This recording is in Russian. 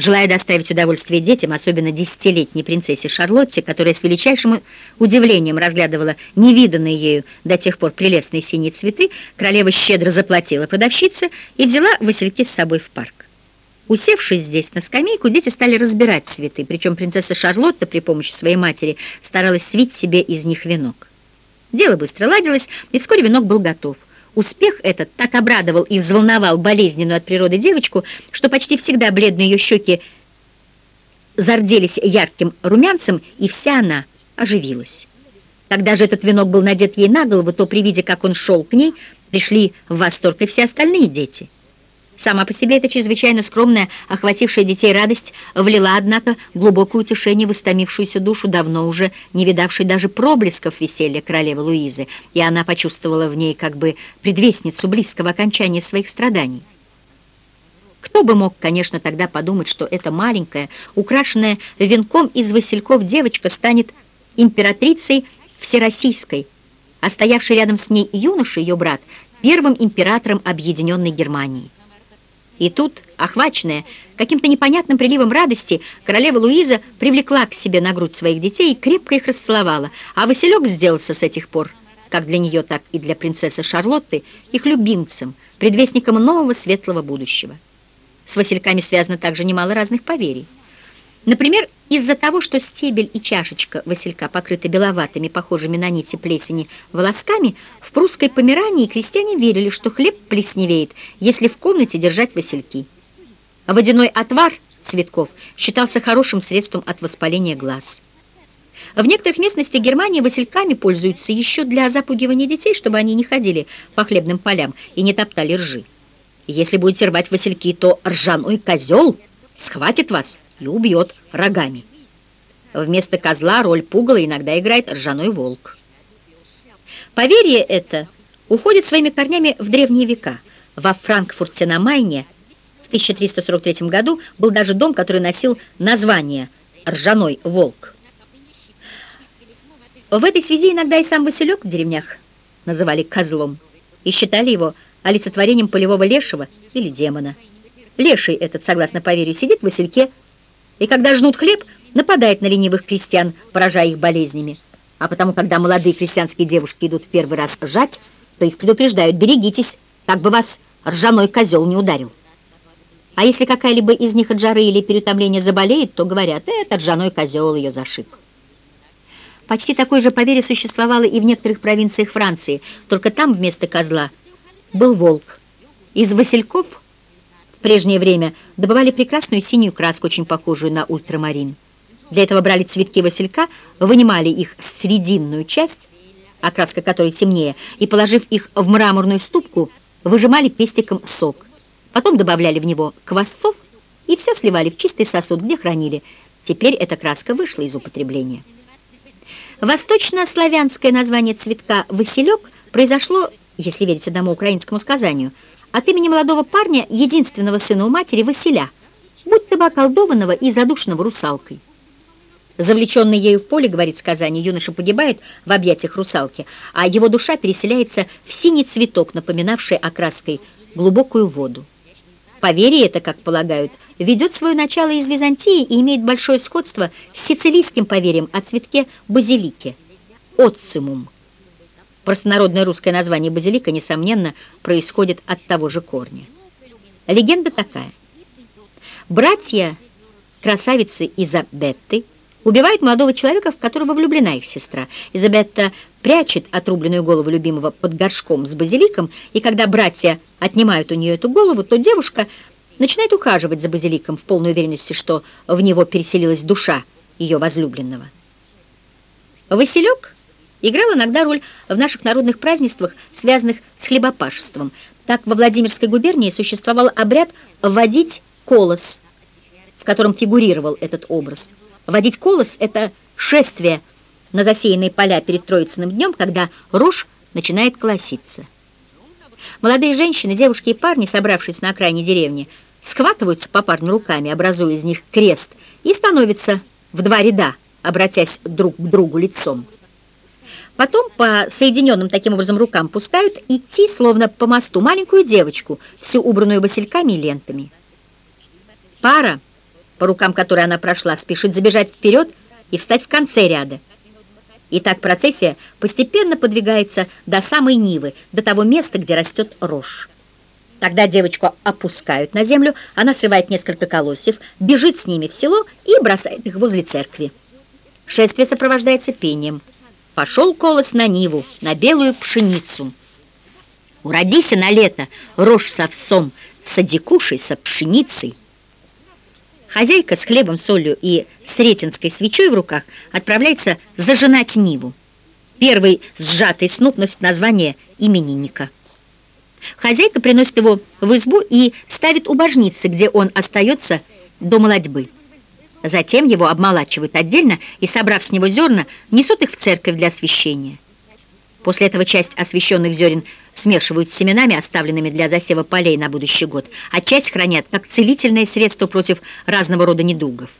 Желая доставить удовольствие детям, особенно десятилетней принцессе Шарлотте, которая с величайшим удивлением разглядывала невиданные ею до тех пор прелестные синие цветы, королева щедро заплатила продавщице и взяла васильки с собой в парк. Усевшись здесь на скамейку, дети стали разбирать цветы, причем принцесса Шарлотта при помощи своей матери старалась свить себе из них венок. Дело быстро ладилось, и вскоре венок был готов. Успех этот так обрадовал и взволновал болезненную от природы девочку, что почти всегда бледные ее щеки зарделись ярким румянцем, и вся она оживилась. Когда же этот венок был надет ей на голову, то при виде, как он шел к ней, пришли в восторг и все остальные дети – Сама по себе эта чрезвычайно скромная, охватившая детей радость, влила, однако, глубокое утешение в истомившуюся душу, давно уже не видавшей даже проблесков веселья королевы Луизы, и она почувствовала в ней как бы предвестницу близкого окончания своих страданий. Кто бы мог, конечно, тогда подумать, что эта маленькая, украшенная венком из васильков девочка станет императрицей всероссийской, а стоявший рядом с ней юноша, ее брат, первым императором Объединенной Германии. И тут, охваченная каким-то непонятным приливом радости, королева Луиза привлекла к себе на грудь своих детей и крепко их расцеловала, а Василек сделался с этих пор, как для нее, так и для принцессы Шарлотты, их любимцем, предвестником нового светлого будущего. С Васильками связано также немало разных поверий. Например, из-за того, что стебель и чашечка василька покрыты беловатыми, похожими на нити плесени, волосками, в прусской Померании крестьяне верили, что хлеб плесневеет, если в комнате держать васильки. А водяной отвар цветков считался хорошим средством от воспаления глаз. В некоторых местностях Германии васильками пользуются еще для запугивания детей, чтобы они не ходили по хлебным полям и не топтали ржи. Если будете рвать васильки, то ржаной козел схватит вас и убьет рогами. Вместо козла роль пугала иногда играет ржаной волк. Поверье это уходит своими корнями в древние века. Во Франкфурте на Майне в 1343 году был даже дом, который носил название «Ржаной волк». В этой связи иногда и сам Василек в деревнях называли козлом и считали его олицетворением полевого лешего или демона. Леший этот, согласно поверью, сидит в Васильке и когда жнут хлеб, нападает на ленивых крестьян, поражая их болезнями. А потому, когда молодые крестьянские девушки идут в первый раз жать, то их предупреждают, берегитесь, как бы вас ржаной козел не ударил. А если какая-либо из них от жары или переутомления заболеет, то говорят, это ржаной козел ее зашиб. Почти такое же поверье существовало и в некоторых провинциях Франции, только там вместо козла был волк. Из васильков в прежнее время добывали прекрасную синюю краску, очень похожую на ультрамарин. Для этого брали цветки василька, вынимали их срединную часть, окраска которой темнее, и, положив их в мраморную ступку, выжимали пестиком сок. Потом добавляли в него квасцов и все сливали в чистый сосуд, где хранили. Теперь эта краска вышла из употребления. Восточно-славянское название цветка «василек» произошло, если верить одному украинскому сказанию – от имени молодого парня, единственного сына у матери, Василя, будто бы околдованного и задушенного русалкой. Завлеченный ею в поле, говорит сказание, юноша погибает в объятиях русалки, а его душа переселяется в синий цветок, напоминавший окраской глубокую воду. Поверье это, как полагают, ведет свое начало из Византии и имеет большое сходство с сицилийским поверьем о цветке базилики – оцимум. Простонародное русское название базилика, несомненно, происходит от того же корня. Легенда такая. Братья красавицы Изабетты убивают молодого человека, в которого влюблена их сестра. Изабетта прячет отрубленную голову любимого под горшком с базиликом, и когда братья отнимают у нее эту голову, то девушка начинает ухаживать за базиликом в полной уверенности, что в него переселилась душа ее возлюбленного. Василек играл иногда роль в наших народных празднествах, связанных с хлебопашеством. Так во Владимирской губернии существовал обряд «водить колос», в котором фигурировал этот образ. Водить колос – это шествие на засеянные поля перед Троицыным днем, когда рожь начинает колоситься. Молодые женщины, девушки и парни, собравшись на окраине деревни, схватываются попарно руками, образуя из них крест, и становятся в два ряда, обратясь друг к другу лицом. Потом по соединенным таким образом рукам пускают идти, словно по мосту, маленькую девочку, всю убранную васильками и лентами. Пара, по рукам которой она прошла, спешит забежать вперед и встать в конце ряда. И так процессия постепенно подвигается до самой Нивы, до того места, где растет рожь. Тогда девочку опускают на землю, она срывает несколько колосьев, бежит с ними в село и бросает их возле церкви. Шествие сопровождается пением. Пошел колос на Ниву, на белую пшеницу. Уродися на лето рожь с овсом, садикушей со пшеницей. Хозяйка с хлебом, солью и сретенской свечой в руках отправляется зажинать Ниву. Первый сжатый сноп носит название именинника. Хозяйка приносит его в избу и ставит у божницы, где он остается до молодьбы. Затем его обмолачивают отдельно и, собрав с него зерна, несут их в церковь для освящения. После этого часть освященных зерен смешивают с семенами, оставленными для засева полей на будущий год, а часть хранят как целительное средство против разного рода недугов.